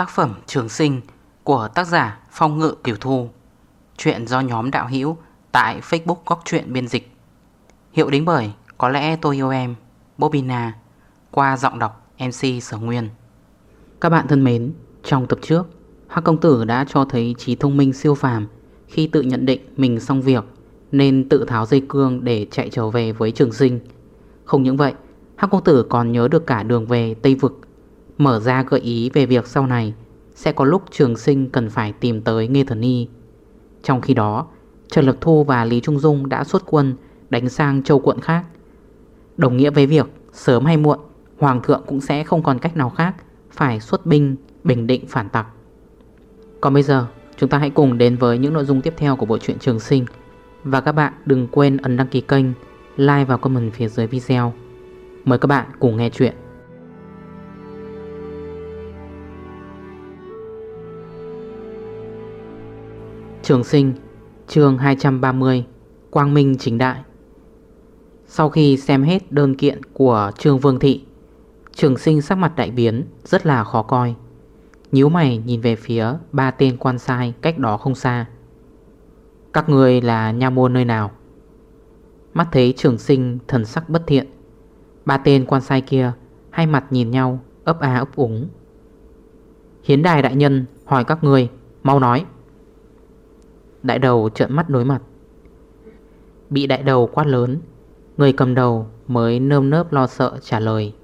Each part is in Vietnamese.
Tác phẩm Trường Sinh của tác giả Phong Ngự Kiều Thu. Chuyện do nhóm đạo hữu tại Facebook Góc Chuyện Biên Dịch. Hiệu đính bởi Có lẽ tôi yêu em Bobina Qua giọng đọc MC Sở Nguyên. Các bạn thân mến, Trong tập trước, Hắc Công Tử đã cho thấy trí thông minh siêu phàm Khi tự nhận định mình xong việc Nên tự tháo dây cương để chạy trở về với trường sinh. Không những vậy, Hắc Công Tử còn nhớ được cả đường về Tây Vực Mở ra gợi ý về việc sau này Sẽ có lúc trường sinh cần phải tìm tới Nghê Thần Y Trong khi đó, Trần Lực Thu và Lý Trung Dung đã xuất quân Đánh sang châu quận khác. Đồng nghĩa với việc sớm hay muộn, Hoàng thượng cũng sẽ không còn cách nào khác Phải xuất binh bình định phản tặc. Còn bây giờ, Chúng ta hãy cùng đến với những nội dung tiếp theo của bộ truyện Trường Sinh. Và các bạn đừng quên ấn đăng ký kênh, Like và comment phía dưới video. Mời các bạn cùng nghe chuyện. Trường sinh, chương 230 Quang Minh chính đại. Sau khi xem hết đơn kiện của Trương Vương Thị, Trường sinh sắc mặt đại biến, Rất là khó coi. Nhíu mày nhìn về phía Ba tên quan sai cách đó không xa. Các người là nha môn nơi nào? Mắt thấy trường sinh thần sắc bất thiện, Ba tên quan sai kia Hai mặt nhìn nhau, ấp á ấp úng. Hiến đài đại nhân hỏi các người Mau nói. Đại đầu trợn mắt đối mặt. Bị đại đầu quát lớn, Người cầm đầu mới nơm nớp lo sợ trả lời.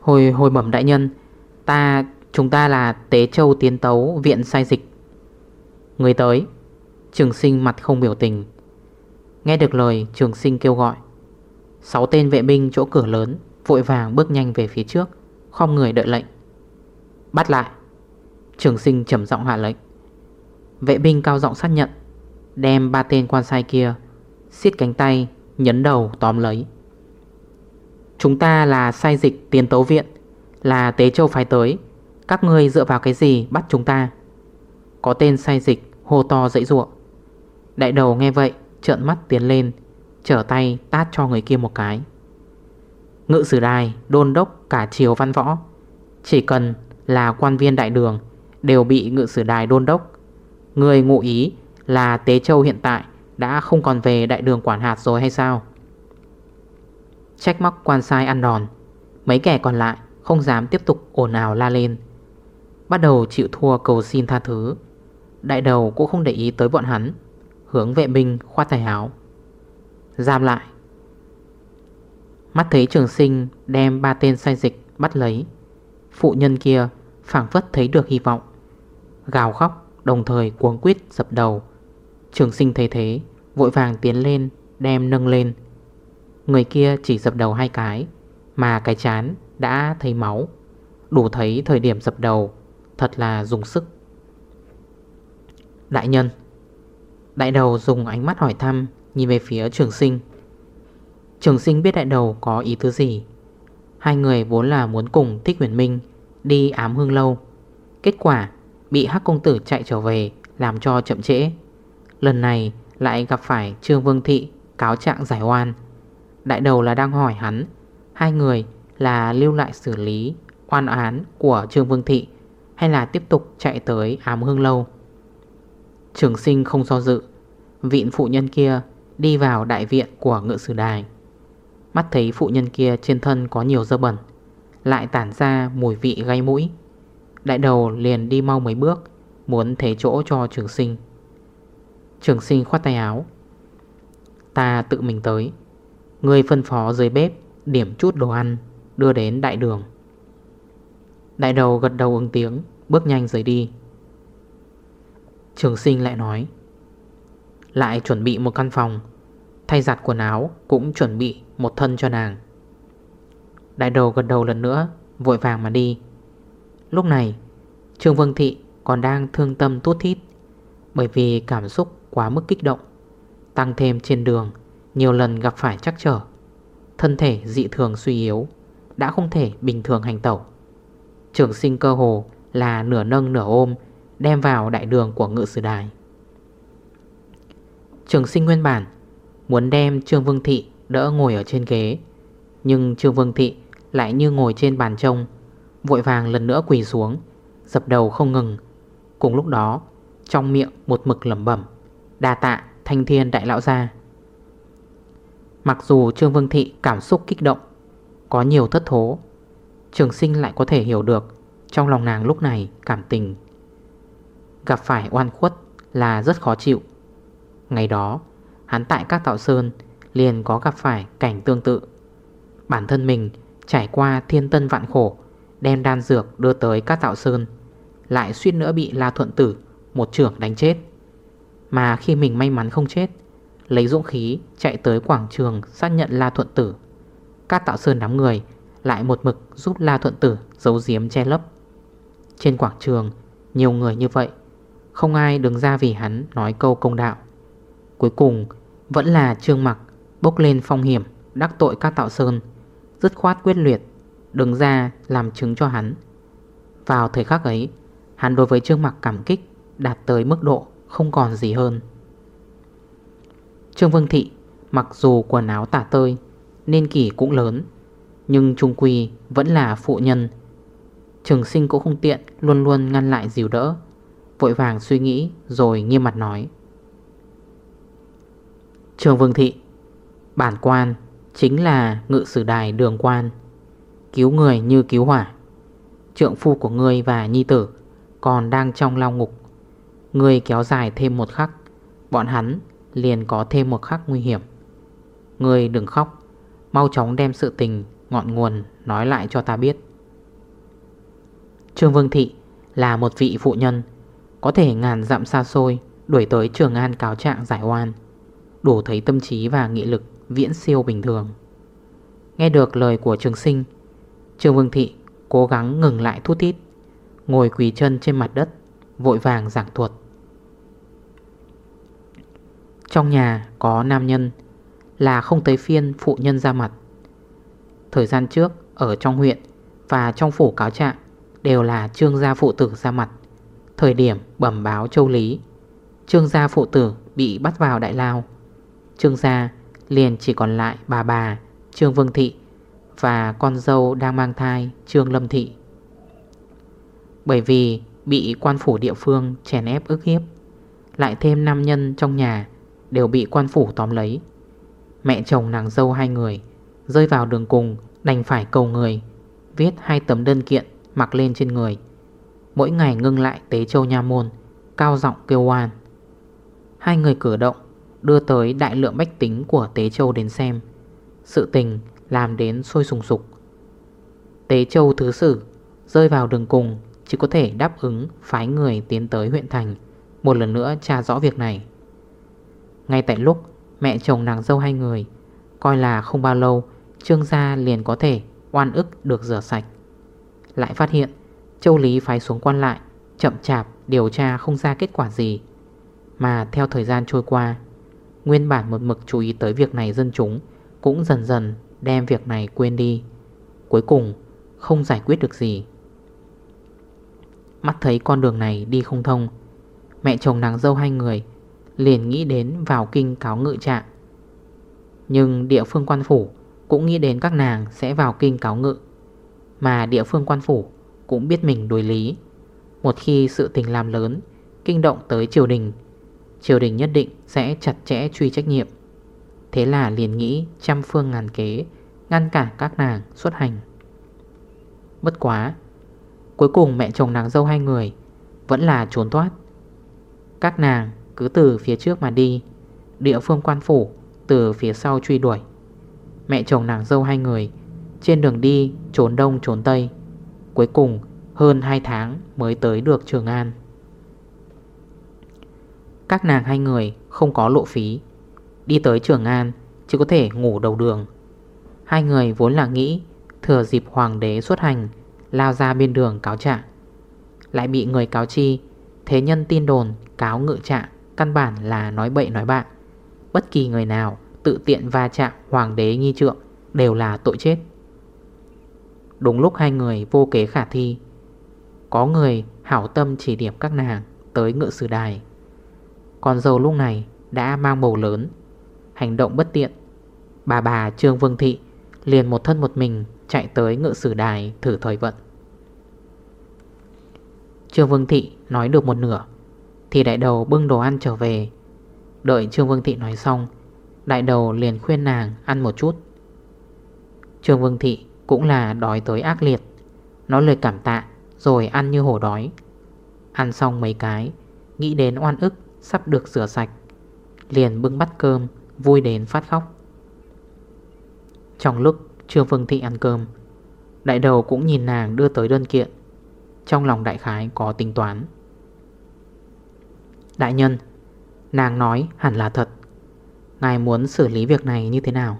Hồi hồi bẩm đại nhân, Ta, Chúng ta là Tế Châu Tiến Tấu, Viện sai dịch. Người tới, Trường sinh mặt không biểu tình. Nghe được lời, trường sinh kêu gọi. Sáu tên vệ binh chỗ cửa lớn Vội vàng bước nhanh về phía trước Không người đợi lệnh. Bắt lại, Trường sinh trầm giọng hạ lệnh. Vệ binh cao giọng xác nhận, Đem ba tên quan sai kia xiết cánh tay, Nhấn đầu tóm lấy. Chúng ta là sai dịch tiền tấu viện, Là tế châu phái tới. Các ngươi dựa vào cái gì bắt chúng ta? Có tên sai dịch Hô to dãy ruộng. Đại đầu nghe vậy, trợn mắt tiến lên, Trở tay tát cho người kia một cái. Ngự sử đài, Đôn đốc cả chiều văn võ, Chỉ cần là quan viên đại đường Đều bị ngự sử đài đôn đốc Người ngụ ý là Tế Châu hiện tại đã không còn về đại đường quản hạt rồi hay sao? Trách móc quan sai ăn đòn, Mấy kẻ còn lại không dám tiếp tục ồn ào la lên. Bắt đầu chịu thua cầu xin tha thứ, Đại đầu cũng không để ý tới bọn hắn, Hướng vệ binh khoát tài áo. Giam lại. Mắt thấy trường sinh đem ba tên sai dịch bắt lấy, Phụ nhân kia phản phất thấy được hy vọng, Gào khóc. Đồng thời cuống quýt, dập đầu. Trường sinh thấy thế, Vội vàng tiến lên, đem nâng lên. Người kia chỉ dập đầu hai cái, Mà cái chán đã thấy máu. Đủ thấy thời điểm dập đầu, Thật là dùng sức. Đại nhân. Đại đầu dùng ánh mắt hỏi thăm, Nhìn về phía trường sinh. Trường sinh biết đại đầu có ý thứ gì? Hai người vốn là muốn cùng Thích Huyền Minh Đi ám hương lâu. Kết quả Bị hắc công tử chạy trở về, Làm cho chậm trễ. Lần này lại gặp phải Trương Vương Thị Cáo trạng giải oan. Đại đầu là đang hỏi hắn, Hai người là lưu lại xử lý Oan án của Trương Vương Thị Hay là tiếp tục chạy tới ám hương lâu? Trường sinh không do dự, Vịn phụ nhân kia Đi vào đại viện của ngự sử đài. Mắt thấy phụ nhân kia trên thân có nhiều dơ bẩn, Lại tản ra mùi vị gây mũi. Đại đầu liền đi mau mấy bước, Muốn thế chỗ cho trường sinh. Trường sinh khoát tay áo. Ta tự mình tới. Người phân phó dưới bếp, Điểm chút đồ ăn, Đưa đến đại đường. Đại đầu gật đầu ứng tiếng, Bước nhanh rời đi. Trường sinh lại nói, Lại chuẩn bị một căn phòng, Thay giặt quần áo Cũng chuẩn bị một thân cho nàng. Đại đầu gật đầu lần nữa, Vội vàng mà đi. Lúc này, Trương Vương Thị còn đang thương tâm tốt thít, Bởi vì cảm xúc quá mức kích động, Tăng thêm trên đường, Nhiều lần gặp phải chắc trở. Thân thể dị thường suy yếu, Đã không thể bình thường hành tẩu. Trường sinh cơ hồ là nửa nâng nửa ôm, Đem vào đại đường của ngự sử đài. Trường sinh nguyên bản Muốn đem Trương Vương Thị đỡ ngồi ở trên ghế, Nhưng Trương Vương Thị lại như ngồi trên bàn trông Vội vàng lần nữa quỳ xuống, Dập đầu không ngừng. Cùng lúc đó, Trong miệng một mực lầm bẩm Đà tạ, thanh thiên đại lão gia. Mặc dù Trương Vương Thị cảm xúc kích động, Có nhiều thất thố, Trường sinh lại có thể hiểu được Trong lòng nàng lúc này cảm tình. Gặp phải oan khuất là rất khó chịu. Ngày đó, Hắn tại các tạo sơn Liền có gặp phải cảnh tương tự. Bản thân mình trải qua thiên tân vạn khổ Đem đan dược đưa tới các tạo sơn, Lại suýt nữa bị La Thuận Tử, Một trưởng đánh chết. Mà khi mình may mắn không chết, Lấy dũng khí chạy tới quảng trường Xác nhận La Thuận Tử. Các tạo sơn đám người Lại một mực giúp La Thuận Tử giấu giếm che lấp. Trên quảng trường, Nhiều người như vậy, Không ai đứng ra vì hắn nói câu công đạo. Cuối cùng, vẫn là trương mặc Bốc lên phong hiểm, Đắc tội các tạo sơn, Dứt khoát quyết liệt Đứng ra làm chứng cho hắn. Vào thời khắc ấy, Hắn đối với Trương Mặc cảm kích Đạt tới mức độ không còn gì hơn. Trương Vương Thị Mặc dù quần áo tả tơi Nên kỷ cũng lớn, Nhưng Trung Quy vẫn là phụ nhân. Trường sinh cũng không tiện Luôn luôn ngăn lại dìu đỡ, Vội vàng suy nghĩ rồi nghiêm mặt nói. Trường Vương Thị, Bản quan Chính là ngự sử đài đường quan. Cứu người như cứu hỏa. Trượng phu của ngươi và nhi tử Còn đang trong lao ngục. Ngươi kéo dài thêm một khắc, Bọn hắn liền có thêm một khắc nguy hiểm. Ngươi đừng khóc, Mau chóng đem sự tình ngọn nguồn nói lại cho ta biết. Trương Vương Thị là một vị phụ nhân, Có thể ngàn dặm xa xôi Đuổi tới Trường An cáo trạng giải oan, Đủ thấy tâm trí và nghị lực viễn siêu bình thường. Nghe được lời của trường sinh Trương Vương Thị cố gắng ngừng lại thút thít, Ngồi quỳ chân trên mặt đất, Vội vàng giảng thuật. Trong nhà có nam nhân Là không tới phiên phụ nhân ra mặt. Thời gian trước, Ở trong huyện Và trong phủ cáo trạng Đều là trương gia phụ tử ra mặt. Thời điểm bẩm báo châu Lý, Trương gia phụ tử bị bắt vào đại lao. Trương gia liền chỉ còn lại bà bà Trương Vương Thị và con dâu đang mang thai, Trương Lâm Thị. Bởi vì bị quan phủ địa phương chèn ép ức hiếp, Lại thêm nam nhân trong nhà Đều bị quan phủ tóm lấy. Mẹ chồng nàng dâu hai người Rơi vào đường cùng, đành phải cầu người, Viết hai tấm đơn kiện Mặc lên trên người. Mỗi ngày ngưng lại tế châu nha môn, Cao giọng kêu oan. Hai người cử động Đưa tới đại lượng bách tính của Tế Châu đến xem. Sự tình làm đến sôi sùng sục. Tế Châu thứ sử Rơi vào đường cùng, Chỉ có thể đáp ứng phái người tiến tới huyện thành, Một lần nữa tra rõ việc này. Ngay tại lúc Mẹ chồng nàng dâu hai người, Coi là không bao lâu, Trương gia liền có thể oan ức được rửa sạch. Lại phát hiện, Châu Lý phái xuống quan lại, Chậm chạp điều tra không ra kết quả gì. Mà theo thời gian trôi qua, Nguyên bản một mực chú ý tới việc này dân chúng Cũng dần dần đem việc này quên đi. Cuối cùng, không giải quyết được gì. Mắt thấy con đường này đi không thông, Mẹ chồng nàng dâu hai người Liền nghĩ đến vào kinh cáo ngự trạng. Nhưng địa phương quan phủ Cũng nghĩ đến các nàng sẽ vào kinh cáo ngự, Mà địa phương quan phủ Cũng biết mình đối lý. Một khi sự tình làm lớn, Kinh động tới triều đình Triều đình nhất định sẽ chặt chẽ truy trách nhiệm. Thế là liền nghĩ trăm phương ngàn kế, Ngăn cản các nàng xuất hành. Bất quá, Cuối cùng mẹ chồng nàng dâu hai người Vẫn là trốn thoát. Các nàng cứ từ phía trước mà đi, Địa phương quan phủ Từ phía sau truy đuổi. Mẹ chồng nàng dâu hai người Trên đường đi trốn đông trốn tây, Cuối cùng hơn 2 tháng mới tới được Trường An. Các nàng hai người không có lộ phí. Đi tới Trường An, Chỉ có thể ngủ đầu đường. Hai người vốn là nghĩ, Thừa dịp hoàng đế xuất hành, Lao ra bên đường cáo trạng. Lại bị người cáo chi, Thế nhân tin đồn, cáo ngự trạng, Căn bản là nói bậy nói bạn Bất kỳ người nào tự tiện va chạm Hoàng đế nghi trượng Đều là tội chết. Đúng lúc hai người vô kế khả thi, Có người hảo tâm chỉ điểm các nàng Tới ngự sử đài. Con dâu lúc này đã mang bầu lớn Hành động bất tiện. Bà bà Trương Vương Thị Liền một thân một mình chạy tới ngự sử đài thử thời vận. Trương Vương Thị nói được một nửa, Thì đại đầu bưng đồ ăn trở về. Đợi Trương Vương Thị nói xong, Đại đầu liền khuyên nàng ăn một chút. Trương Vương Thị cũng là đói tới ác liệt. Nó lời cảm tạ, Rồi ăn như hổ đói. Ăn xong mấy cái, Nghĩ đến oan ức sắp được rửa sạch, Liền bưng bắt cơm Vui đến phát khóc. Trong lúc Trương phương Thị ăn cơm, Đại đầu cũng nhìn nàng đưa tới đơn kiện. Trong lòng đại khái có tính toán. Đại nhân, Nàng nói hẳn là thật. Ngài muốn xử lý việc này như thế nào?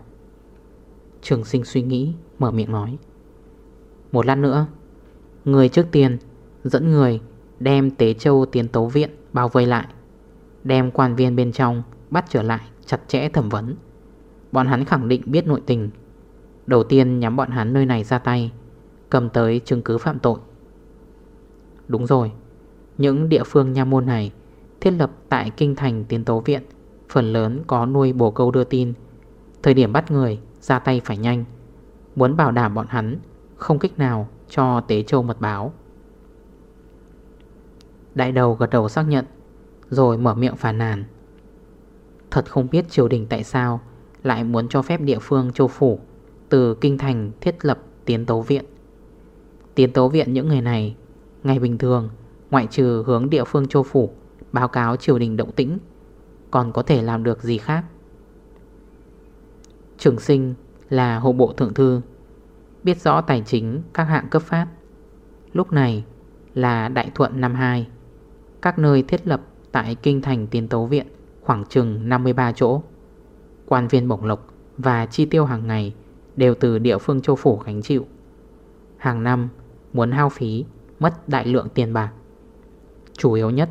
Trường sinh suy nghĩ, Mở miệng nói. Một lát nữa, Người trước tiên dẫn người Đem tế châu tiến tấu viện bao vây lại, Đem quan viên bên trong Bắt trở lại chặt chẽ thẩm vấn. Bọn hắn khẳng định biết nội tình. Đầu tiên nhắm bọn hắn nơi này ra tay, Cầm tới chứng cứ phạm tội. Đúng rồi, Những địa phương nha môn này Thiết lập tại kinh thành tiến tố viện, Phần lớn có nuôi bồ câu đưa tin. Thời điểm bắt người, ra tay phải nhanh. Muốn bảo đảm bọn hắn Không kích nào cho tế châu mật báo. Đại đầu gật đầu xác nhận, Rồi mở miệng phản nàn. Thật không biết triều đình tại sao Lại muốn cho phép địa phương châu phủ Từ kinh thành thiết lập tiến tấu viện. Tiến tấu viện những người này, Ngày bình thường, Ngoại trừ hướng địa phương châu phủ Báo cáo triều đình động tĩnh, Còn có thể làm được gì khác? Trường sinh là hộ bộ thượng thư, Biết rõ tài chính các hạng cấp phát. Lúc này là đại thuận năm 2 Các nơi thiết lập tại kinh thành tiến tấu viện khoảng chừng 53 chỗ. Quan viên bổng lộc và chi tiêu hàng ngày đều từ địa phương châu phủ gánh chịu. Hàng năm, muốn hao phí, mất đại lượng tiền bạc. Chủ yếu nhất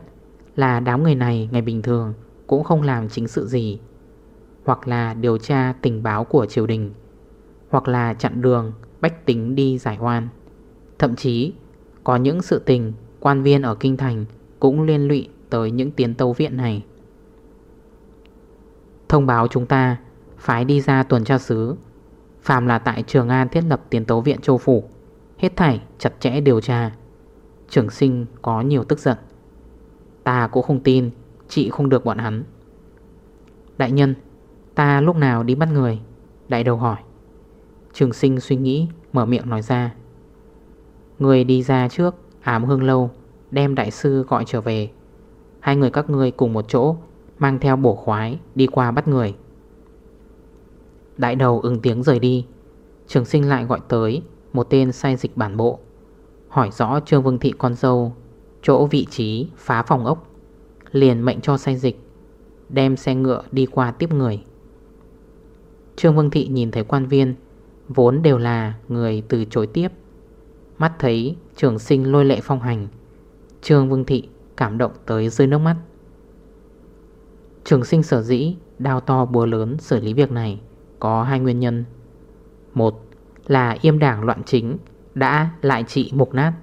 là đám người này ngày bình thường cũng không làm chính sự gì, Hoặc là điều tra tình báo của triều đình, Hoặc là chặn đường, bách tính đi giải oan. Thậm chí, có những sự tình quan viên ở Kinh Thành cũng liên lụy tới những tiến tấu viện này. Thông báo chúng ta phái đi ra tuần tra sứ Phàm là tại Trường An thiết lập tiến tố viện châu phủ. Hết thảy chặt chẽ điều tra. Trường sinh có nhiều tức giận. Ta cũng không tin, Chị không được bọn hắn. Đại nhân, Ta lúc nào đi bắt người? Đại đầu hỏi. Trường sinh suy nghĩ, mở miệng nói ra. Người đi ra trước, Ám hương lâu, Đem đại sư gọi trở về. Hai người các ngươi cùng một chỗ Mang theo bổ khoái, đi qua bắt người. Đại đầu ứng tiếng rời đi. Trường sinh lại gọi tới Một tên sai dịch bản bộ, Hỏi rõ Trương Vương Thị con dâu, Chỗ vị trí phá phòng ốc, Liền mệnh cho sai dịch, Đem xe ngựa đi qua tiếp người. Trương Vương Thị nhìn thấy quan viên, Vốn đều là người từ chối tiếp. Mắt thấy trường sinh lôi lệ phong hành, Trương Vương Thị cảm động tới rơi nước mắt. Trường sinh sở dĩ Đao to búa lớn xử lý việc này Có hai nguyên nhân. Một là yêm đảng loạn chính Đã lại trị mục nát.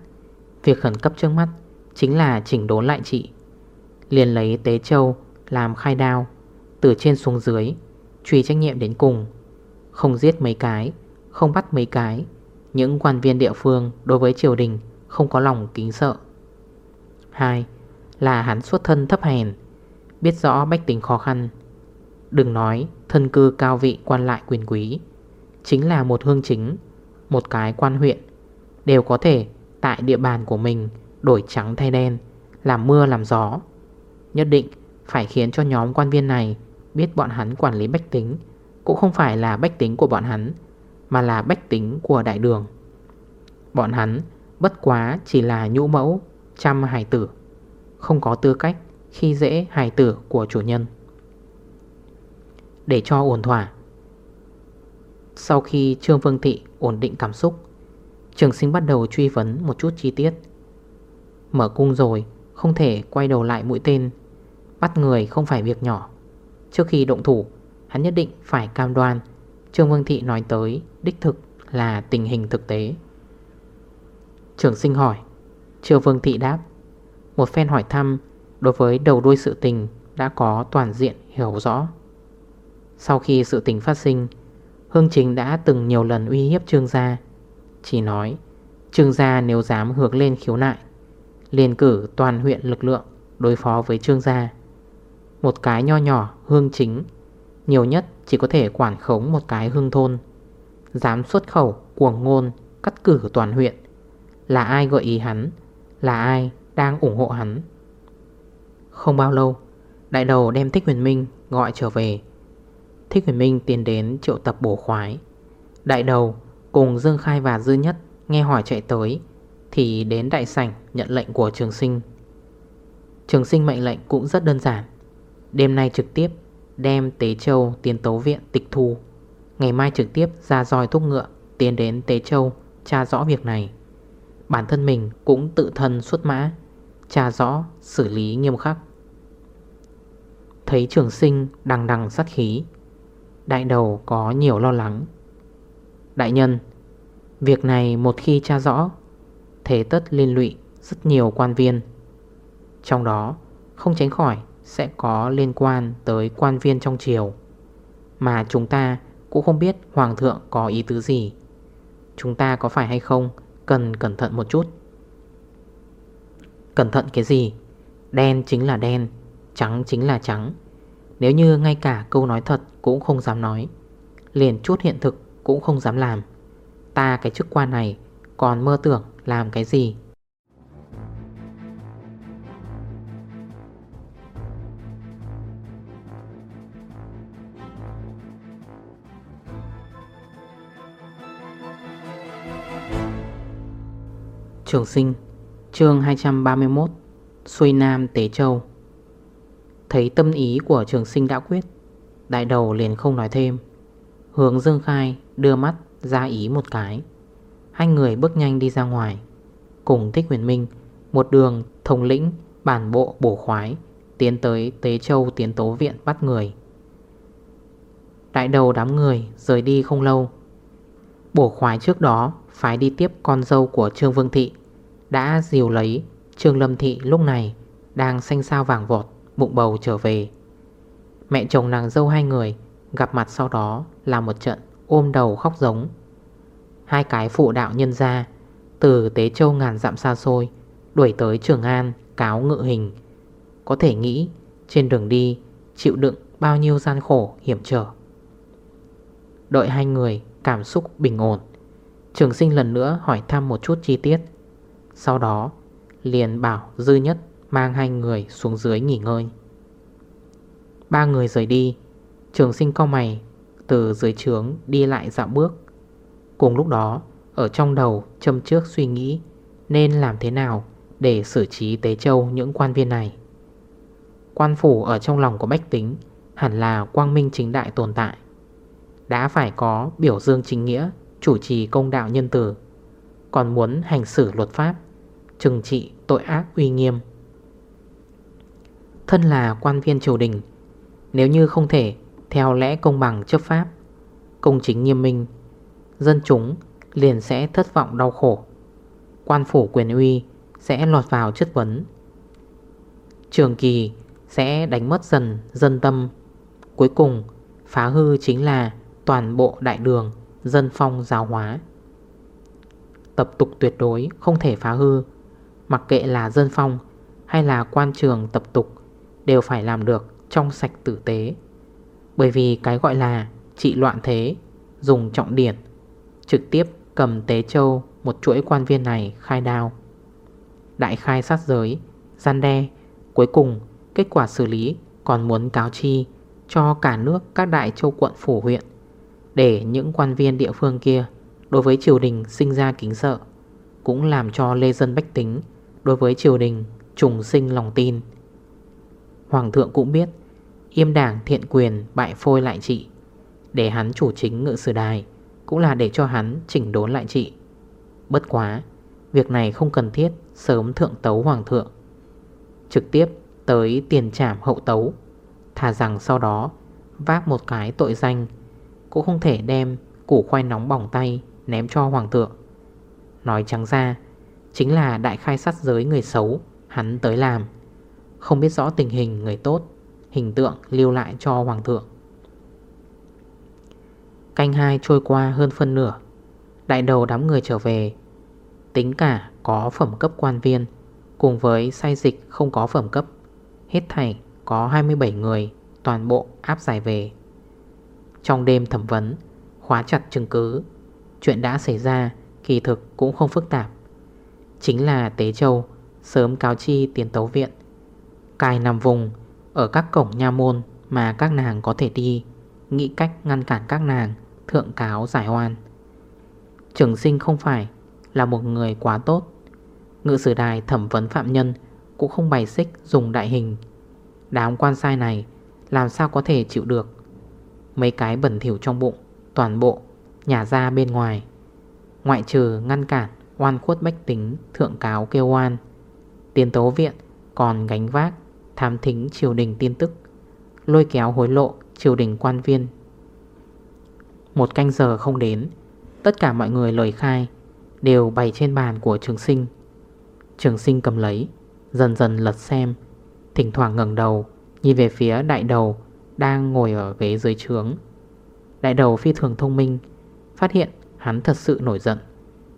Việc khẩn cấp trước mắt Chính là chỉnh đốn lại trị. Liền lấy tế châu làm khai đao, Từ trên xuống dưới, Truy trách nhiệm đến cùng. Không giết mấy cái, Không bắt mấy cái, Những quan viên địa phương đối với triều đình Không có lòng kính sợ. Hai là hắn xuất thân thấp hèn Biết rõ bách tính khó khăn. Đừng nói thân cư cao vị quan lại quyền quý, Chính là một hương chính, Một cái quan huyện, Đều có thể tại địa bàn của mình Đổi trắng thay đen, Làm mưa làm gió. Nhất định phải khiến cho nhóm quan viên này Biết bọn hắn quản lý bách tính, Cũng không phải là bách tính của bọn hắn, Mà là bách tính của đại đường. Bọn hắn bất quá chỉ là nhũ mẫu, Trăm hài tử, Không có tư cách khi dễ hài tử của chủ nhân. Để cho ổn thỏa. Sau khi Trương Vương Thị ổn định cảm xúc, Trường sinh bắt đầu truy vấn một chút chi tiết. Mở cung rồi, Không thể quay đầu lại mũi tên. Bắt người không phải việc nhỏ. Trước khi động thủ, Hắn nhất định phải cam đoan. Trương Vương Thị nói tới Đích thực là tình hình thực tế. Trường sinh hỏi. Trương Vương Thị đáp. Một phen hỏi thăm Đối với đầu đuôi sự tình Đã có toàn diện hiểu rõ. Sau khi sự tình phát sinh, Hương Chính đã từng nhiều lần uy hiếp Trương Gia. Chỉ nói, Trương Gia nếu dám hướng lên khiếu nại, liền cử toàn huyện lực lượng đối phó với trương gia. Một cái nho nhỏ, hương chính, Nhiều nhất chỉ có thể quản khống một cái hương thôn, Dám xuất khẩu cuồng ngôn cắt cử toàn huyện. Là ai gợi ý hắn? Là ai đang ủng hộ hắn? Không bao lâu, Đại đầu đem Thích Huyền Minh gọi trở về. Thích Huyền Minh tiến đến triệu tập bổ khoái. Đại đầu cùng Dương Khai và Dư Nhất nghe hỏi chạy tới, Thì đến đại sảnh nhận lệnh của trường sinh. Trường sinh mệnh lệnh cũng rất đơn giản. Đêm nay trực tiếp đem Tế Châu tiến tấu viện tịch thu. Ngày mai trực tiếp ra roi thúc ngựa Tiến đến Tế Châu tra rõ việc này. Bản thân mình cũng tự thân xuất mã, Tra rõ, xử lý nghiêm khắc. Thấy trường sinh đằng đằng sát khí. Đại đầu có nhiều lo lắng. Đại nhân, Việc này một khi tra rõ, Thế tất liên lụy rất nhiều quan viên. Trong đó, không tránh khỏi sẽ có liên quan tới quan viên trong triều. Mà chúng ta cũng không biết Hoàng thượng có ý tứ gì. Chúng ta có phải hay không Cần cẩn thận một chút? Cẩn thận cái gì? Đen chính là đen. Trắng chính là trắng. Nếu như ngay cả câu nói thật cũng không dám nói, Liền chút hiện thực cũng không dám làm. Ta, cái chức quan này, Còn mơ tưởng làm cái gì? Trường sinh, chương 231 Xuôi Nam Tế Châu. Thấy tâm ý của trường sinh đã quyết. Đại đầu liền không nói thêm. Hướng Dương Khai đưa mắt ra ý một cái. Hai người bước nhanh đi ra ngoài. Cùng Thích Huyền Minh, Một đường thống lĩnh, bản bộ, bổ khoái, Tiến tới Tế Châu tiến tố viện bắt người. Đại đầu đám người rời đi không lâu. Bổ khoái trước đó Phái đi tiếp con dâu của Trương Vương Thị, Đã dìu lấy Trương Lâm Thị lúc này Đang xanh sao vàng vọt. Bụng bầu trở về. Mẹ chồng nàng dâu hai người Gặp mặt sau đó là một trận ôm đầu khóc giống. Hai cái phụ đạo nhân ra Từ Tế Châu ngàn dặm xa xôi Đuổi tới Trường An cáo ngự hình. Có thể nghĩ trên đường đi Chịu đựng bao nhiêu gian khổ hiểm trở. Đợi hai người cảm xúc bình ổn, Trường sinh lần nữa hỏi thăm một chút chi tiết. Sau đó liền bảo dư nhất Mang hai người xuống dưới nghỉ ngơi. Ba người rời đi, Trường sinh co mày Từ dưới trướng đi lại dạo bước. Cùng lúc đó, Ở trong đầu châm trước suy nghĩ Nên làm thế nào Để xử trí Tế Châu những quan viên này. Quan phủ ở trong lòng của Bách Tính Hẳn là quang minh chính đại tồn tại, Đã phải có biểu dương chính nghĩa, Chủ trì công đạo nhân tử Còn muốn hành xử luật pháp, Trừng trị tội ác uy nghiêm. Thân là quan viên triều đình. Nếu như không thể theo lẽ công bằng chấp pháp, Công chính nghiêm minh, Dân chúng liền sẽ thất vọng đau khổ. Quan phủ quyền uy sẽ lọt vào chất vấn. Trường kỳ sẽ đánh mất dần dân tâm. Cuối cùng, phá hư chính là toàn bộ đại đường, dân phong giáo hóa. Tập tục tuyệt đối không thể phá hư, Mặc kệ là dân phong hay là quan trường tập tục. Đều phải làm được trong sạch tử tế. Bởi vì cái gọi là trị loạn thế, Dùng trọng điển, Trực tiếp cầm tế châu Một chuỗi quan viên này khai đao. Đại khai sát giới, Gian đe, Cuối cùng kết quả xử lý còn muốn cáo chi Cho cả nước các đại châu quận phủ huyện Để những quan viên địa phương kia Đối với triều đình sinh ra kính sợ, Cũng làm cho lê dân bách tính Đối với triều đình trùng sinh lòng tin. Hoàng thượng cũng biết Im đảng thiện quyền bại phôi lại trị. Để hắn chủ chính ngự sử đài Cũng là để cho hắn chỉnh đốn lại trị. Bất quá, Việc này không cần thiết, sớm thượng tấu hoàng thượng. Trực tiếp tới tiền trảm hậu tấu, Thà rằng sau đó Vác một cái tội danh Cũng không thể đem củ khoai nóng bỏng tay Ném cho hoàng thượng. Nói trắng ra, Chính là đại khai sát giới người xấu Hắn tới làm. Không biết rõ tình hình người tốt, Hình tượng lưu lại cho hoàng thượng. Canh hai trôi qua hơn phân nửa, Đại đầu đám người trở về. Tính cả có phẩm cấp quan viên, Cùng với sai dịch không có phẩm cấp, Hết thảy có 27 người Toàn bộ áp giải về. Trong đêm thẩm vấn, Khóa chặt chứng cứ, Chuyện đã xảy ra kỳ thực cũng không phức tạp. Chính là Tế Châu Sớm cáo chi tiền tấu viện. Cài nằm vùng, Ở các cổng nha môn Mà các nàng có thể đi, Nghĩ cách ngăn cản các nàng, Thượng cáo giải oan. Trường sinh không phải là một người quá tốt. Ngự sử đài thẩm vấn phạm nhân Cũng không bày xích dùng đại hình. Đám quan sai này Làm sao có thể chịu được? Mấy cái bẩn thỉu trong bụng, Toàn bộ nhả ra bên ngoài. Ngoại trừ ngăn cản Oan khuất bách tính thượng cáo kêu oan Tiến tố viện còn gánh vác Tham thính triều đình tin tức. Lôi kéo hối lộ triều đình quan viên. Một canh giờ không đến, Tất cả mọi người lời khai Đều bày trên bàn của trường sinh. Trường sinh cầm lấy, Dần dần lật xem, Thỉnh thoảng ngẩng đầu, Nhìn về phía đại đầu Đang ngồi ở ghế dưới trướng. Đại đầu phi thường thông minh, Phát hiện hắn thật sự nổi giận.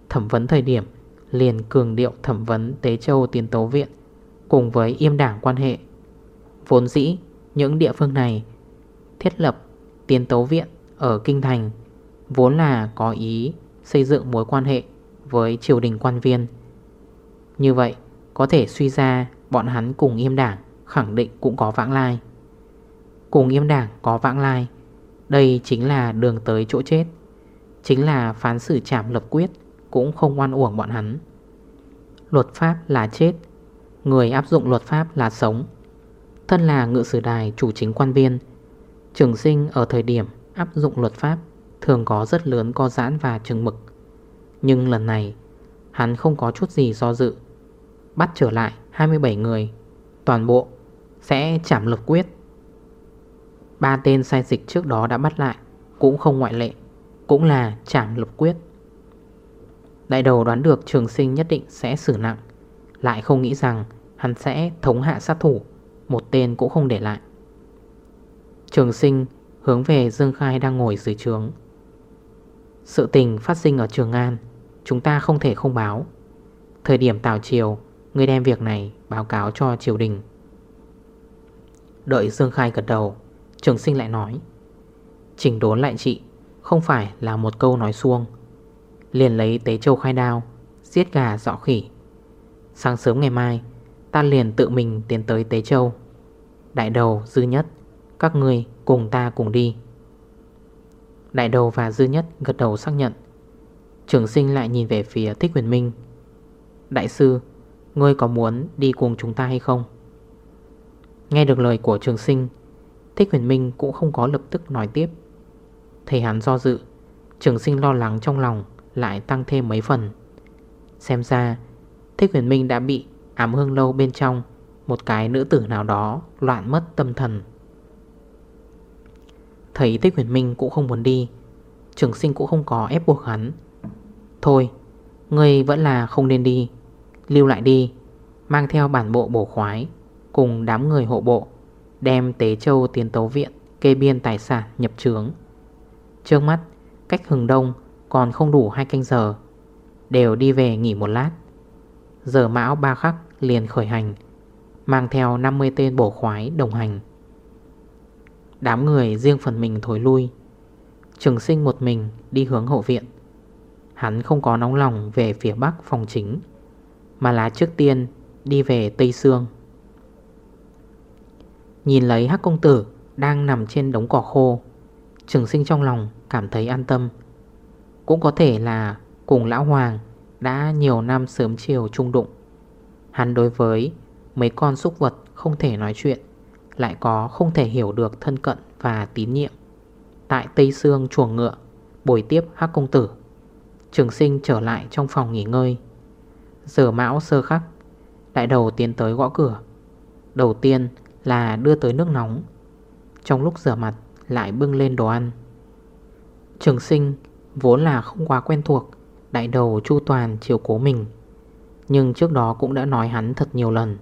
Thẩm vấn thời điểm, Liền cường điệu thẩm vấn Tế Châu Tiến Tấu Viện Cùng với im đảng quan hệ. Vốn dĩ những địa phương này Thiết lập Tiến Tấu Viện ở Kinh Thành, Vốn là có ý xây dựng mối quan hệ Với triều đình quan viên. Như vậy, có thể suy ra Bọn hắn cùng im đảng khẳng định cũng có vãng lai. Cùng im đảng có vãng lai, Đây chính là đường tới chỗ chết, Chính là phán xử trảm lập quyết Cũng không oan uổng bọn hắn. Luật pháp là chết, Người áp dụng luật pháp là sống. Thân là ngự sử đài chủ chính quan viên, Trường sinh ở thời điểm áp dụng luật pháp Thường có rất lớn co giãn và chừng mực. Nhưng lần này, Hắn không có chút gì do dự. Bắt trở lại 27 người, Toàn bộ sẽ chảm lực quyết. Ba tên sai dịch trước đó đã bắt lại, Cũng không ngoại lệ, Cũng là chảm lực quyết. Đại đầu đoán được trường sinh nhất định sẽ xử nặng, Lại không nghĩ rằng Hắn sẽ thống hạ sát thủ. Một tên cũng không để lại. Trường sinh hướng về Dương Khai đang ngồi dưới trướng. Sự tình phát sinh ở Trường An, Chúng ta không thể không báo. Thời điểm tào triều, Người đem việc này báo cáo cho triều đình. Đợi Dương Khai gật đầu, Trường sinh lại nói, Chỉnh đốn lại chị, Không phải là một câu nói xuông. Liền lấy tế châu khai đao, Giết gà dọ khỉ. Sáng sớm ngày mai, Ta liền tự mình tiến tới tế châu Đại đầu dư nhất, Các người cùng ta cùng đi. Đại đầu và dư nhất gật đầu xác nhận. Trường sinh lại nhìn về phía Thích Huyền Minh. Đại sư, Ngươi có muốn đi cùng chúng ta hay không? Nghe được lời của trường sinh, Thích huyền minh cũng không có lập tức nói tiếp. Thầy hắn do dự, Trường sinh lo lắng trong lòng Lại tăng thêm mấy phần. Xem ra, Thích huyền minh đã bị ám hương lâu bên trong một cái nữ tử nào đó Loạn mất tâm thần. Thấy Thích huyền minh cũng không muốn đi, Trường sinh cũng không có ép buộc hắn. Thôi, Ngươi vẫn là không nên đi, Lưu lại đi, Mang theo bản bộ bổ khoái, Cùng đám người hộ bộ, Đem Tế Châu tiến tấu viện, Kê biên tài sản, nhập trướng. Trước mắt, cách hừng đông Còn không đủ hai canh giờ, Đều đi về nghỉ một lát. Giờ mão ba khắc liền khởi hành Mang theo 50 tên bổ khoái đồng hành. Đám người riêng phần mình thối lui. Trường sinh một mình đi hướng hậu viện. Hắn không có nóng lòng về phía bắc phòng chính, Mà là trước tiên đi về Tây Sương. Nhìn lấy hắc công tử Đang nằm trên đống cỏ khô, Trường sinh trong lòng cảm thấy an tâm. Cũng có thể là Cùng lão hoàng Đã nhiều năm sớm chiều trung đụng. Hắn đối với mấy con súc vật Không thể nói chuyện, Lại có không thể hiểu được thân cận Và tín nhiệm. Tại Tây Sương chuồng ngựa, Buổi tiếp hắc công tử. Trường sinh trở lại trong phòng nghỉ ngơi. Giờ mão sơ khắc, Đại đầu tiến tới gõ cửa. Đầu tiên là đưa tới nước nóng. Trong lúc rửa mặt, lại bưng lên đồ ăn. Trường sinh vốn là không quá quen thuộc, Đại đầu chu toàn chiều cố mình. Nhưng trước đó cũng đã nói hắn thật nhiều lần.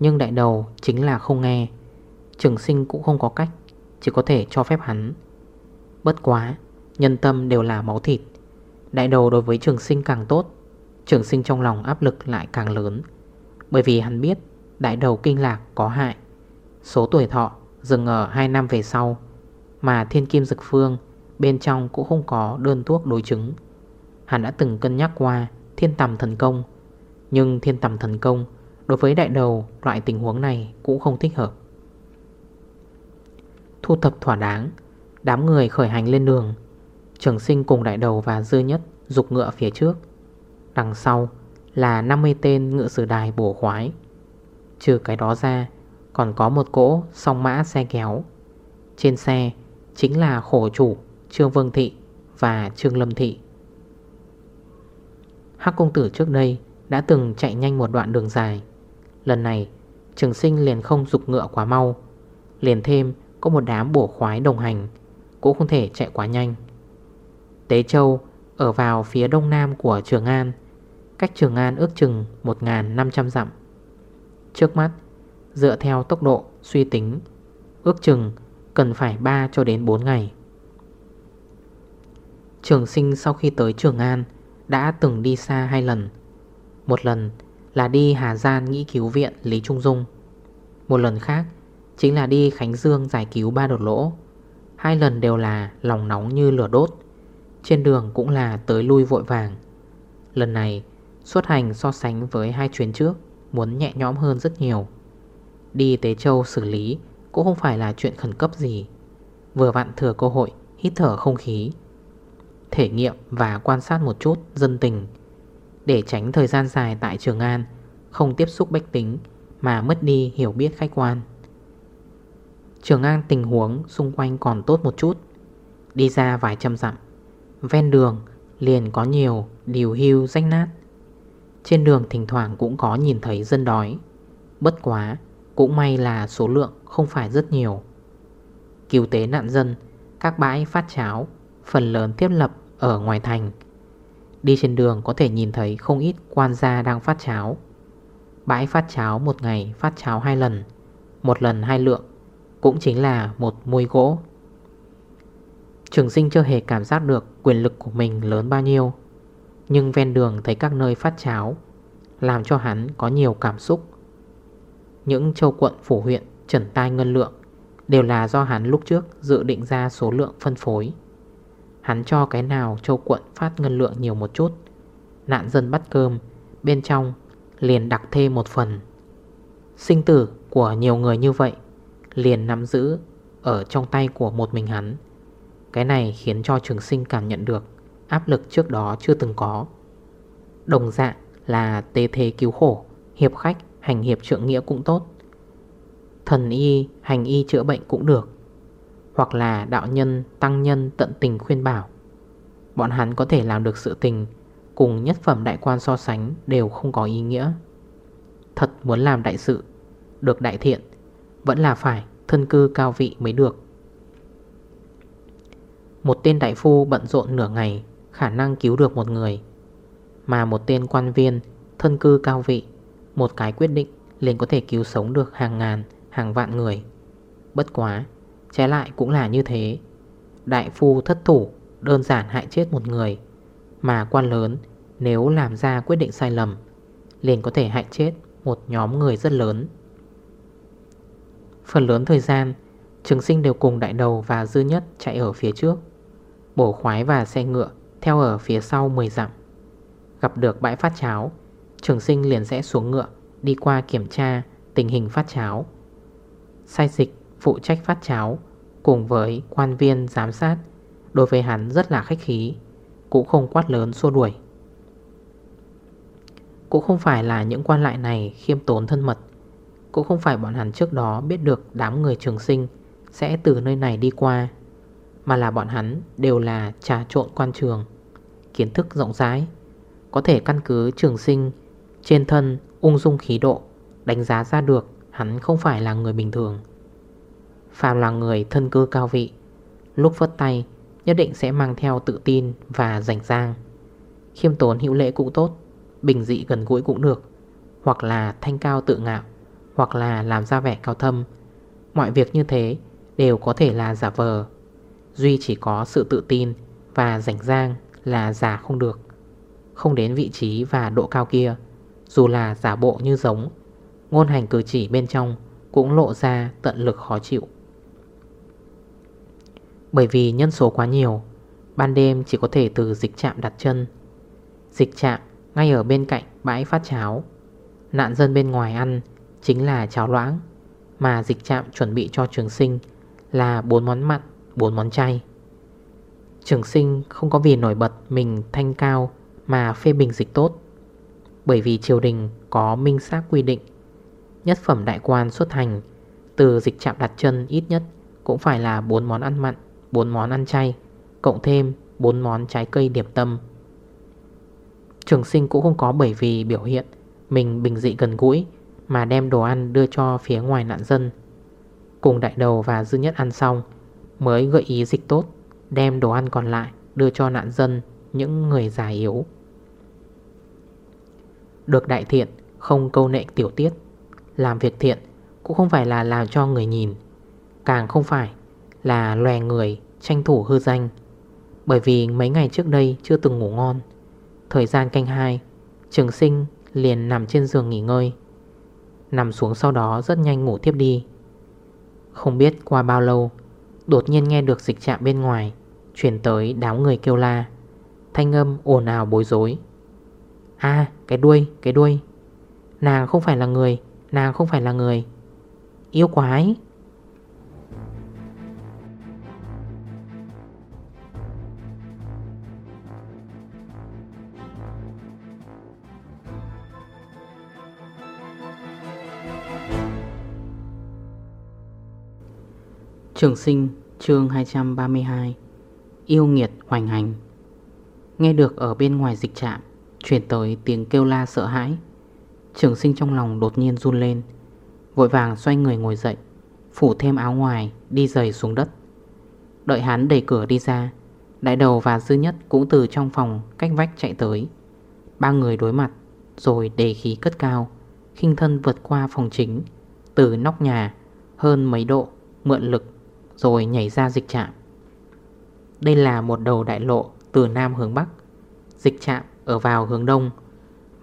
Nhưng đại đầu chính là không nghe. Trường sinh cũng không có cách, Chỉ có thể cho phép hắn. Bất quá, Nhân tâm đều là máu thịt. Đại đầu đối với trường sinh càng tốt, Trường sinh trong lòng áp lực lại càng lớn. Bởi vì hắn biết, đại đầu kinh lạc có hại. Số tuổi thọ dừng ở 2 năm về sau, Mà thiên kim dực phương Bên trong cũng không có đơn thuốc đối chứng. Hắn đã từng cân nhắc qua Thiên tầm thần công, Nhưng thiên tầm thần công Đối với đại đầu, loại tình huống này Cũng không thích hợp. Thu thập thỏa đáng, Đám người khởi hành lên đường. Trường sinh cùng đại đầu và dư nhất Dục ngựa phía trước. Đằng sau là 50 tên ngựa sử đài bổ khoái. Trừ cái đó ra, Còn có một cỗ song mã xe kéo. Trên xe chính là khổ chủ, Trương Vương Thị và Trương Lâm Thị. Hắc công tử trước đây đã từng chạy nhanh một đoạn đường dài. Lần này, trường sinh liền không dục ngựa quá mau. Liền thêm, có một đám bổ khoái đồng hành, Cũng không thể chạy quá nhanh. Tế Châu ở vào phía đông nam của Trường An, Cách Trường An ước chừng 1.500 dặm. Trước mắt, Dựa theo tốc độ, suy tính, Ước chừng cần phải 3 cho đến 4 ngày. Trường sinh sau khi tới Trường An, Đã từng đi xa hai lần. Một lần là đi Hà Gian nghĩ cứu viện, Lý Trung Dung. Một lần khác, Chính là đi Khánh Dương giải cứu ba đột lỗ. Hai lần đều là lòng nóng như lửa đốt. Trên đường cũng là tới lui vội vàng. Lần này, xuất hành so sánh với hai chuyến trước, Muốn nhẹ nhõm hơn rất nhiều. Đi Tế Châu xử lý Cũng không phải là chuyện khẩn cấp gì. Vừa vặn thừa cơ hội, Hít thở không khí. Thể nghiệm và quan sát một chút dân tình để tránh thời gian dài tại Trường An, Không tiếp xúc bách tính Mà mất đi hiểu biết khách quan. Trường An tình huống xung quanh còn tốt một chút. Đi ra vài trăm dặm, Ven đường liền có nhiều điều hưu rách nát. Trên đường thỉnh thoảng cũng có nhìn thấy dân đói. Bất quá, Cũng may là số lượng không phải rất nhiều. Cứu tế nạn dân, Các bãi phát cháo, Phần lớn thiết lập ở ngoài thành. Đi trên đường có thể nhìn thấy không ít quan gia đang phát cháo. Bãi phát cháo một ngày phát cháo hai lần, Một lần hai lượng, Cũng chính là một môi gỗ. Trường sinh chưa hề cảm giác được quyền lực của mình lớn bao nhiêu, Nhưng ven đường thấy các nơi phát cháo Làm cho hắn có nhiều cảm xúc. Những châu quận phủ huyện trần tai ngân lượng Đều là do hắn lúc trước dự định ra số lượng phân phối. Hắn cho cái nào châu cuộn phát ngân lượng nhiều một chút. Nạn dân bắt cơm, Bên trong liền đặt thêm một phần. Sinh tử của nhiều người như vậy Liền nắm giữ Ở trong tay của một mình hắn. Cái này khiến cho trường sinh cảm nhận được Áp lực trước đó chưa từng có. Đồng dạng là tế thế cứu khổ, Hiệp khách, hành hiệp trượng nghĩa cũng tốt. Thần y, hành y chữa bệnh cũng được hoặc là đạo nhân, tăng nhân tận tình khuyên bảo. Bọn hắn có thể làm được sự tình Cùng nhất phẩm đại quan so sánh đều không có ý nghĩa. Thật muốn làm đại sự Được đại thiện Vẫn là phải thân cư cao vị mới được. Một tên đại phu bận rộn nửa ngày Khả năng cứu được một người. Mà một tên quan viên Thân cư cao vị Một cái quyết định liền có thể cứu sống được hàng ngàn Hàng vạn người. Bất quá Trái lại cũng là như thế. Đại phu thất thủ, Đơn giản hại chết một người. Mà quan lớn, nếu làm ra quyết định sai lầm, Liền có thể hại chết Một nhóm người rất lớn. Phần lớn thời gian, Trường sinh đều cùng đại đầu và dư nhất chạy ở phía trước. Bổ khoái và xe ngựa Theo ở phía sau 10 dặm. Gặp được bãi phát cháo, Trường sinh liền sẽ xuống ngựa, Đi qua kiểm tra tình hình phát cháo. Sai dịch phụ trách phát cháo Cùng với quan viên giám sát, Đối với hắn rất là khách khí, Cũng không quát lớn xua đuổi. Cũng không phải là những quan lại này khiêm tốn thân mật, Cũng không phải bọn hắn trước đó biết được đám người trường sinh Sẽ từ nơi này đi qua, Mà là bọn hắn đều là trà trộn quan trường, Kiến thức rộng rãi, Có thể căn cứ trường sinh Trên thân ung dung khí độ Đánh giá ra được hắn không phải là người bình thường. Phạm là người thân cư cao vị. Lúc vớt tay, Nhất định sẽ mang theo tự tin và rảnh rang. Khiêm tốn hữu lễ cũng tốt, Bình dị gần gũi cũng được. Hoặc là thanh cao tự ngạo, Hoặc là làm ra vẻ cao thâm. Mọi việc như thế đều có thể là giả vờ. Duy chỉ có sự tự tin và rảnh rang là giả không được. Không đến vị trí và độ cao kia, Dù là giả bộ như giống, Ngôn hành cử chỉ bên trong Cũng lộ ra tận lực khó chịu. Bởi vì nhân số quá nhiều, Ban đêm chỉ có thể từ dịch trạm đặt chân. Dịch trạm ngay ở bên cạnh bãi phát cháo. Nạn dân bên ngoài ăn Chính là cháo loãng, Mà dịch trạm chuẩn bị cho trường sinh Là 4 món mặn 4 món chay. Trường sinh không có vì nổi bật Mình thanh cao Mà phê bình dịch tốt, Bởi vì triều đình có minh xác quy định, Nhất phẩm đại quan xuất hành Từ dịch trạm đặt chân ít nhất Cũng phải là 4 món ăn mặn. 4 món ăn chay, Cộng thêm 4 món trái cây điểm tâm. Trường sinh cũng không có bởi vì biểu hiện Mình bình dị gần gũi Mà đem đồ ăn đưa cho phía ngoài nạn dân. Cùng đại đầu và dư nhất ăn xong, Mới gợi ý dịch tốt, Đem đồ ăn còn lại đưa cho nạn dân, Những người già yếu. Được đại thiện Không câu nệ tiểu tiết, Làm việc thiện Cũng không phải là làm cho người nhìn, Càng không phải là lòe người Tranh thủ hư danh. Bởi vì mấy ngày trước đây chưa từng ngủ ngon, Thời gian canh hai, Trường sinh liền nằm trên giường nghỉ ngơi. Nằm xuống sau đó rất nhanh ngủ tiếp đi. Không biết qua bao lâu, Đột nhiên nghe được dịch chạm bên ngoài Chuyển tới đám người kêu la. Thanh âm ồn ào bối rối. À cái đuôi cái đuôi. Nàng không phải là người, Nàng không phải là người. Yêu quái. Trường sinh, chương 232 Yêu nghiệt hoành hành. Nghe được ở bên ngoài dịch trạm Chuyển tới tiếng kêu la sợ hãi. Trường sinh trong lòng đột nhiên run lên, Vội vàng xoay người ngồi dậy, Phủ thêm áo ngoài, Đi giày xuống đất. Đợi hắn đẩy cửa đi ra, Đại đầu và dư nhất cũng từ trong phòng Cách vách chạy tới. Ba người đối mặt, Rồi đề khí cất cao, khinh thân vượt qua phòng chính, Từ nóc nhà, hơn mấy độ, Mượn lực rồi nhảy ra dịch trạm. Đây là một đầu đại lộ từ Nam hướng Bắc. Dịch trạm ở vào hướng Đông,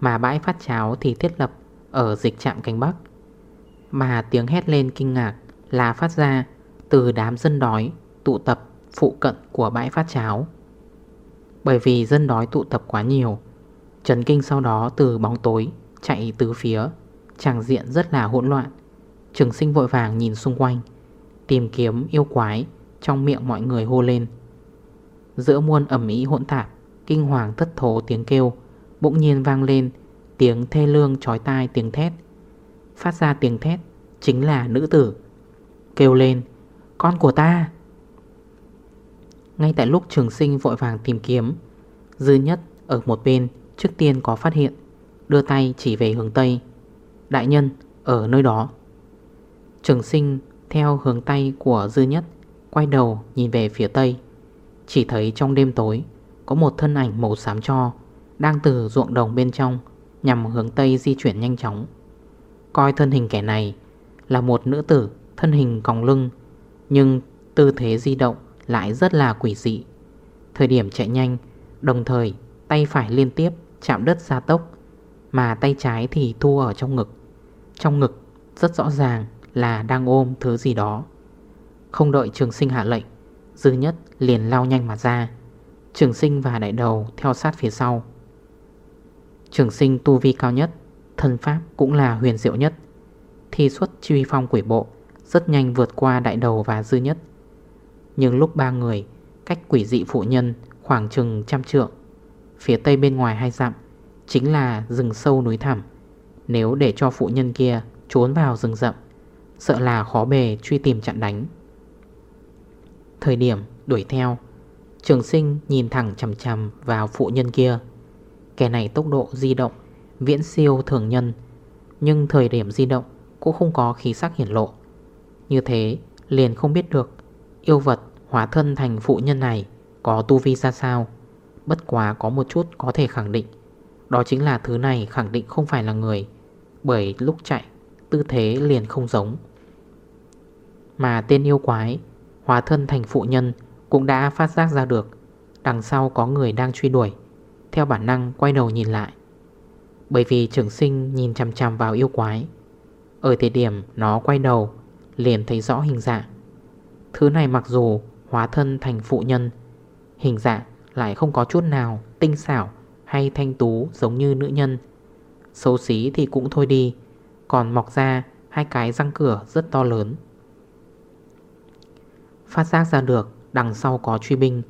Mà bãi phát cháo thì thiết lập ở dịch trạm cánh Bắc. Mà tiếng hét lên kinh ngạc là phát ra từ đám dân đói tụ tập phụ cận của bãi phát cháo. Bởi vì dân đói tụ tập quá nhiều, Trần Kinh sau đó từ bóng tối chạy từ phía, Tràng diện rất là hỗn loạn. Trường sinh vội vàng nhìn xung quanh. Tìm kiếm yêu quái Trong miệng mọi người hô lên. Giữa muôn ẩm ý hỗn tạp, Kinh hoàng thất thố tiếng kêu Bỗng nhiên vang lên, Tiếng thê lương trói tai tiếng thét. Phát ra tiếng thét Chính là nữ tử, Kêu lên, Con của ta! Ngay tại lúc trường sinh vội vàng tìm kiếm, Dư nhất ở một bên Trước tiên có phát hiện, Đưa tay chỉ về hướng Tây. Đại nhân, ở nơi đó. Trường sinh theo hướng tay của dư nhất, Quay đầu nhìn về phía tây. Chỉ thấy trong đêm tối, Có một thân ảnh màu xám cho Đang từ ruộng đồng bên trong Nhằm hướng tây di chuyển nhanh chóng. Coi thân hình kẻ này Là một nữ tử, thân hình còng lưng, Nhưng tư thế di động Lại rất là quỷ dị. Thời điểm chạy nhanh, Đồng thời tay phải liên tiếp chạm đất ra tốc, Mà tay trái thì thu ở trong ngực. Trong ngực rất rõ ràng là đang ôm thứ gì đó. Không đợi trường sinh hạ lệnh, Dư nhất liền lao nhanh mà ra. Trường sinh và đại đầu theo sát phía sau. Trường sinh tu vi cao nhất, Thân pháp cũng là huyền diệu nhất. Thi xuất truy phong quỷ bộ Rất nhanh vượt qua đại đầu và dư nhất. Nhưng lúc ba người, Cách quỷ dị phụ nhân khoảng chừng trăm trượng, Phía tây bên ngoài hai dặm Chính là rừng sâu núi thẳm. Nếu để cho phụ nhân kia trốn vào rừng rậm Sợ là khó bề truy tìm chặn đánh. Thời điểm đuổi theo, Trường sinh nhìn thẳng chầm chầm vào phụ nhân kia. Kẻ này tốc độ di động, Viễn siêu thường nhân, Nhưng thời điểm di động Cũng không có khí sắc hiển lộ. Như thế, liền không biết được Yêu vật hóa thân thành phụ nhân này Có tu vi ra sao. Bất quá có một chút có thể khẳng định, Đó chính là thứ này khẳng định không phải là người, Bởi lúc chạy Tư thế liền không giống. Mà tên yêu quái, Hóa thân thành phụ nhân, Cũng đã phát giác ra được, Đằng sau có người đang truy đuổi. Theo bản năng quay đầu nhìn lại. Bởi vì trưởng sinh nhìn chằm chằm vào yêu quái. Ở thời điểm nó quay đầu, Liền thấy rõ hình dạng. Thứ này mặc dù hóa thân thành phụ nhân, Hình dạng lại không có chút nào tinh xảo hay thanh tú giống như nữ nhân. Xấu xí thì cũng thôi đi còn mọc ra hai cái răng cửa rất to lớn. Phát giác ra được đằng sau có truy binh,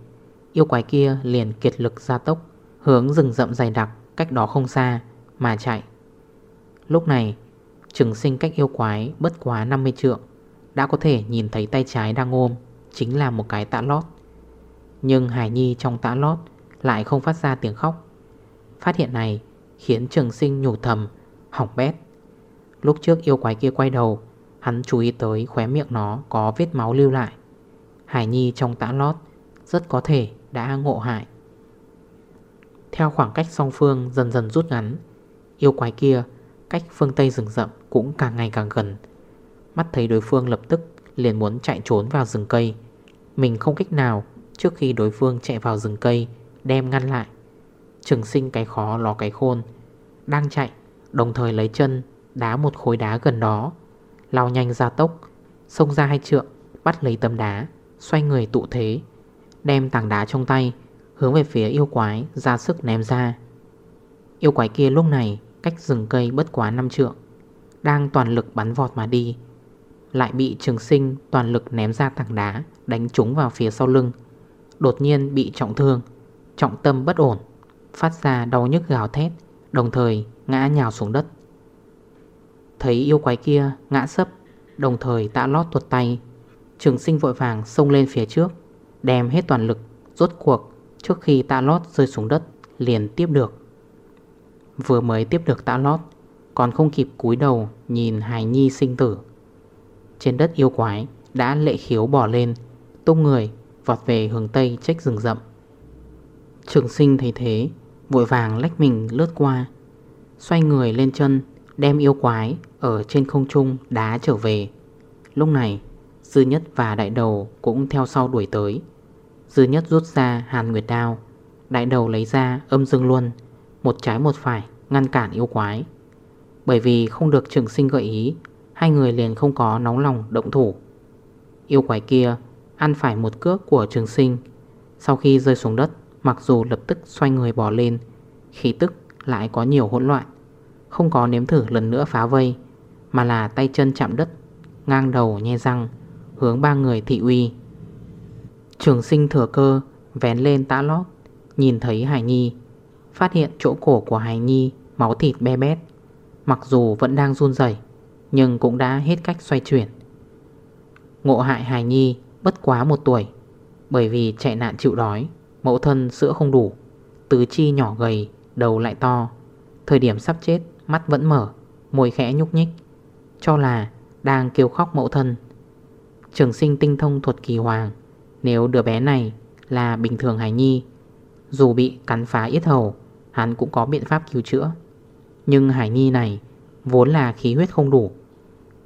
Yêu quái kia liền kiệt lực ra tốc, Hướng rừng rậm dày đặc cách đó không xa mà chạy. Lúc này, Trường sinh cách yêu quái bất quá 50 trượng, Đã có thể nhìn thấy tay trái đang ôm Chính là một cái tạ lót. Nhưng Hải Nhi trong tạ lót Lại không phát ra tiếng khóc. Phát hiện này khiến trường sinh nhủ thầm, Hỏng bét. Lúc trước yêu quái kia quay đầu, Hắn chú ý tới khóe miệng nó có vết máu lưu lại. Hải Nhi trong tã lót, Rất có thể đã ngộ hại. Theo khoảng cách song phương dần dần rút ngắn, Yêu quái kia Cách phương Tây rừng rậm cũng càng ngày càng gần. Mắt thấy đối phương lập tức liền muốn chạy trốn vào rừng cây. Mình không cách nào trước khi đối phương chạy vào rừng cây Đem ngăn lại. Trường sinh cái khó ló cái khôn, Đang chạy, Đồng thời lấy chân đá một khối đá gần đó. Lao nhanh ra tốc, Xông ra hai trượng, Bắt lấy tấm đá, Xoay người tụ thế, Đem tảng đá trong tay, Hướng về phía yêu quái ra sức ném ra. Yêu quái kia lúc này Cách rừng cây bất quá 5 trượng, Đang toàn lực bắn vọt mà đi, Lại bị trường sinh toàn lực ném ra tảng đá, Đánh trúng vào phía sau lưng, Đột nhiên bị trọng thương, Trọng tâm bất ổn, Phát ra đau nhức gào thét, Đồng thời ngã nhào xuống đất. Thấy yêu quái kia ngã sấp, Đồng thời tạ lót tuột tay. Trường sinh vội vàng xông lên phía trước, Đem hết toàn lực, Rốt cuộc, trước khi tạ lót rơi xuống đất, Liền tiếp được. Vừa mới tiếp được tạ lót, Còn không kịp cúi đầu nhìn hài nhi sinh tử. Trên đất yêu quái Đã lệ khiếu bỏ lên, Tung người, vọt về hướng tây trách rừng rậm. Trường sinh thấy thế, Vội vàng lách mình lướt qua, Xoay người lên chân Đem yêu quái ở trên không trung đá trở về. Lúc này, Dư nhất và đại đầu cũng theo sau đuổi tới. Dư nhất rút ra hàn nguyệt đao, Đại đầu lấy ra âm dương luân, Một trái một phải ngăn cản yêu quái. Bởi vì không được trường sinh gợi ý, Hai người liền không có nóng lòng động thủ. Yêu quái kia Ăn phải một cước của trường sinh. Sau khi rơi xuống đất, Mặc dù lập tức xoay người bỏ lên, Khí tức lại có nhiều hỗn loạn. Không có nếm thử lần nữa phá vây, Mà là tay chân chạm đất, Ngang đầu nhe răng, Hướng ba người thị uy. Trường sinh thừa cơ, Vén lên tã lót, Nhìn thấy Hải Nhi, Phát hiện chỗ cổ của Hải Nhi Máu thịt be bét, Mặc dù vẫn đang run dày Nhưng cũng đã hết cách xoay chuyển. Ngộ hại Hải Nhi bất quá một tuổi, Bởi vì chạy nạn chịu đói, Mẫu thân sữa không đủ, Tứ chi nhỏ gầy, Đầu lại to, Thời điểm sắp chết Mắt vẫn mở, Môi khẽ nhúc nhích, Cho là đang kêu khóc mẫu thân. Trường sinh tinh thông thuật kỳ hoàng, Nếu đứa bé này là bình thường hải nhi, Dù bị cắn phá yết hầu, Hắn cũng có biện pháp cứu chữa. Nhưng hải nhi này Vốn là khí huyết không đủ,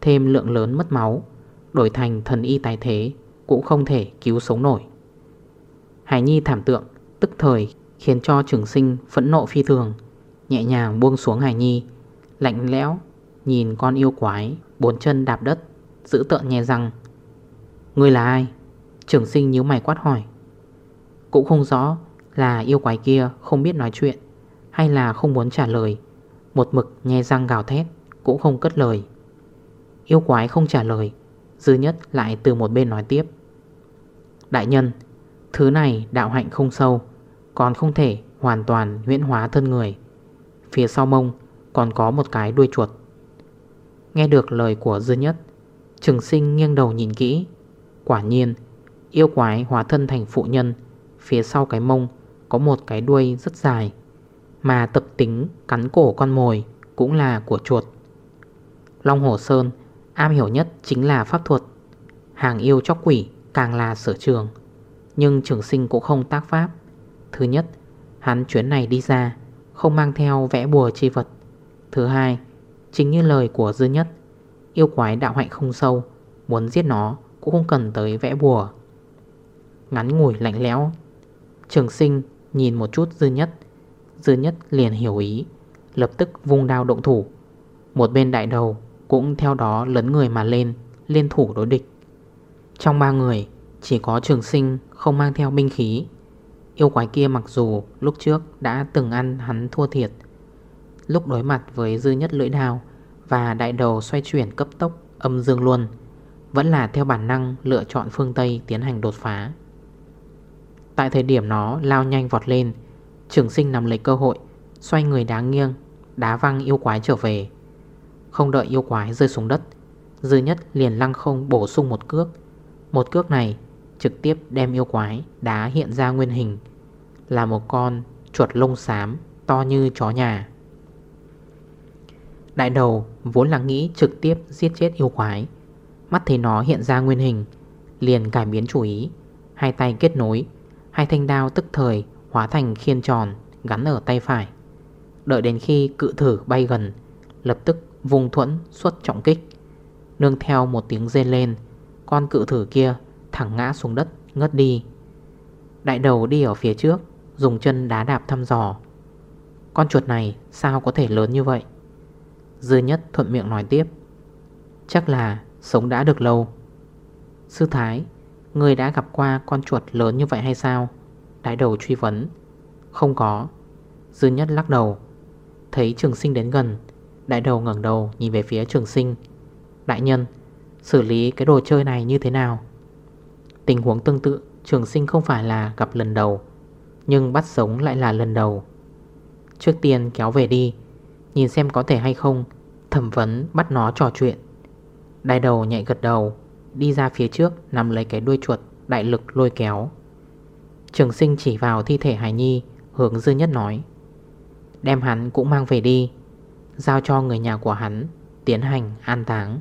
Thêm lượng lớn mất máu, Đổi thành thần y tài thế Cũng không thể cứu sống nổi. Hải nhi thảm tượng, Tức thời khiến cho trường sinh phẫn nộ phi thường. Nhẹ nhàng buông xuống hải nhi, Lạnh lẽo Nhìn con yêu quái Bốn chân đạp đất Giữ tợn nhè răng Ngươi là ai? Trưởng sinh nhíu mày quát hỏi. Cũng không rõ là yêu quái kia không biết nói chuyện Hay là không muốn trả lời, Một mực nhe răng gào thét Cũng không cất lời. Yêu quái không trả lời, Dư nhất lại từ một bên nói tiếp. Đại nhân, Thứ này đạo hạnh không sâu, Còn không thể hoàn toàn huyễn hóa thân người. Phía sau mông còn có một cái đuôi chuột. Nghe được lời của dư nhất, Trường sinh nghiêng đầu nhìn kỹ. Quả nhiên, Yêu quái hóa thân thành phụ nhân, Phía sau cái mông Có một cái đuôi rất dài, Mà tập tính cắn cổ con mồi Cũng là của chuột. Long Hồ Sơn Am hiểu nhất chính là pháp thuật. Hàng yêu chóc quỷ càng là sở trường, Nhưng trường sinh cũng không tác pháp. Thứ nhất, Hắn chuyến này đi ra không mang theo vẽ bùa chi vật. Thứ hai, Chính như lời của dư nhất, Yêu quái đạo hạnh không sâu, Muốn giết nó cũng không cần tới vẽ bùa. Ngắn ngủi lạnh lẽo, Trường sinh nhìn một chút dư nhất. Dư nhất liền hiểu ý, Lập tức vung đao động thủ. Một bên đại đầu cũng theo đó lấn người mà lên, Liên thủ đối địch. Trong ba người, chỉ có trường sinh không mang theo binh khí. Yêu quái kia mặc dù lúc trước đã từng ăn hắn thua thiệt, Lúc đối mặt với dư nhất lưỡi đào Và đại đầu xoay chuyển cấp tốc, âm dương luôn, Vẫn là theo bản năng lựa chọn phương Tây tiến hành đột phá. Tại thời điểm nó lao nhanh vọt lên, Trường sinh nằm lấy cơ hội, Xoay người đá nghiêng, Đá văng yêu quái trở về. Không đợi yêu quái rơi xuống đất, Dư nhất liền lăng không bổ sung một cước. Một cước này trực tiếp đem yêu quái đá hiện ra nguyên hình. Là một con chuột lông xám to như chó nhà. Đại đầu vốn là nghĩ trực tiếp giết chết yêu quái. Mắt thấy nó hiện ra nguyên hình, Liền cải biến chủ ý. Hai tay kết nối, Hai thanh đao tức thời hóa thành khiên tròn Gắn ở tay phải. Đợi đến khi cự thử bay gần, Lập tức vùng thuẫn xuất trọng kích. Nương theo một tiếng rên lên, Con cự thử kia thẳng ngã xuống đất, ngất đi. Đại đầu đi ở phía trước Dùng chân đá đạp thăm dò. Con chuột này sao có thể lớn như vậy? Dư nhất thuận miệng nói tiếp. Chắc là sống đã được lâu. Sư Thái, Người đã gặp qua con chuột lớn như vậy hay sao? Đại đầu truy vấn. Không có. Dư nhất lắc đầu. Thấy trường sinh đến gần, Đại đầu ngẩn đầu nhìn về phía trường sinh. Đại nhân, Xử lý cái đồ chơi này như thế nào? Tình huống tương tự, Trường sinh không phải là gặp lần đầu. Nhưng bắt sống lại là lần đầu. Trước tiên kéo về đi, Nhìn xem có thể hay không, Thẩm vấn bắt nó trò chuyện. Đại đầu nhạy gật đầu, Đi ra phía trước nằm lấy cái đuôi chuột, Đại lực lôi kéo. Trường sinh chỉ vào thi thể Hải Nhi, Hướng dư nhất nói, Đem hắn cũng mang về đi, Giao cho người nhà của hắn Tiến hành an táng.